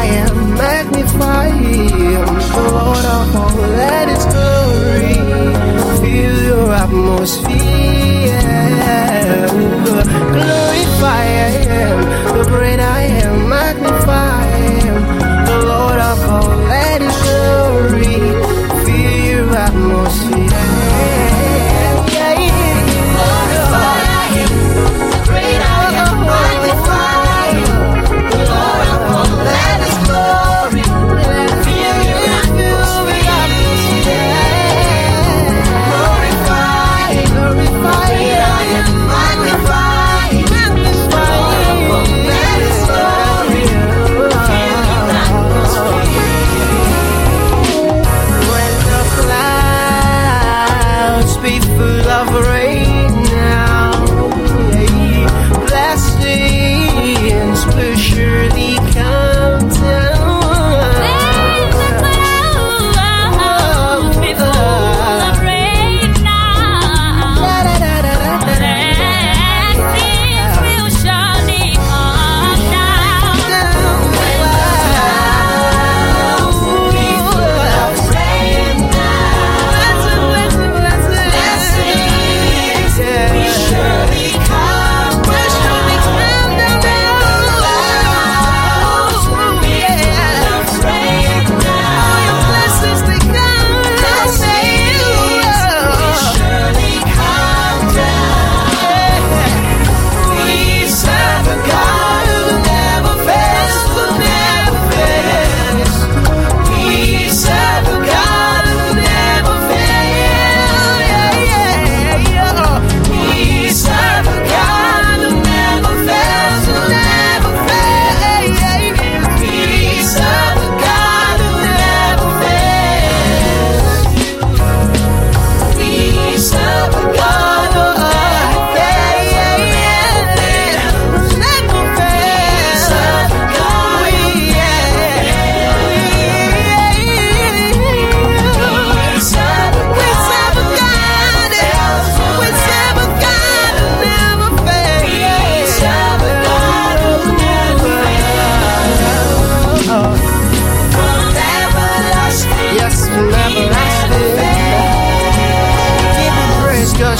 I am magnifying Lord of all that is glory. Feel your atmosphere. Glorify I am.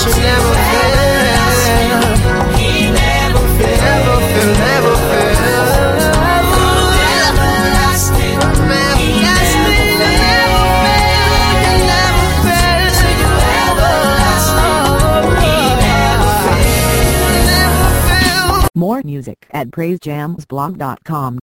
should never fail. More music at praisejamsblog.com.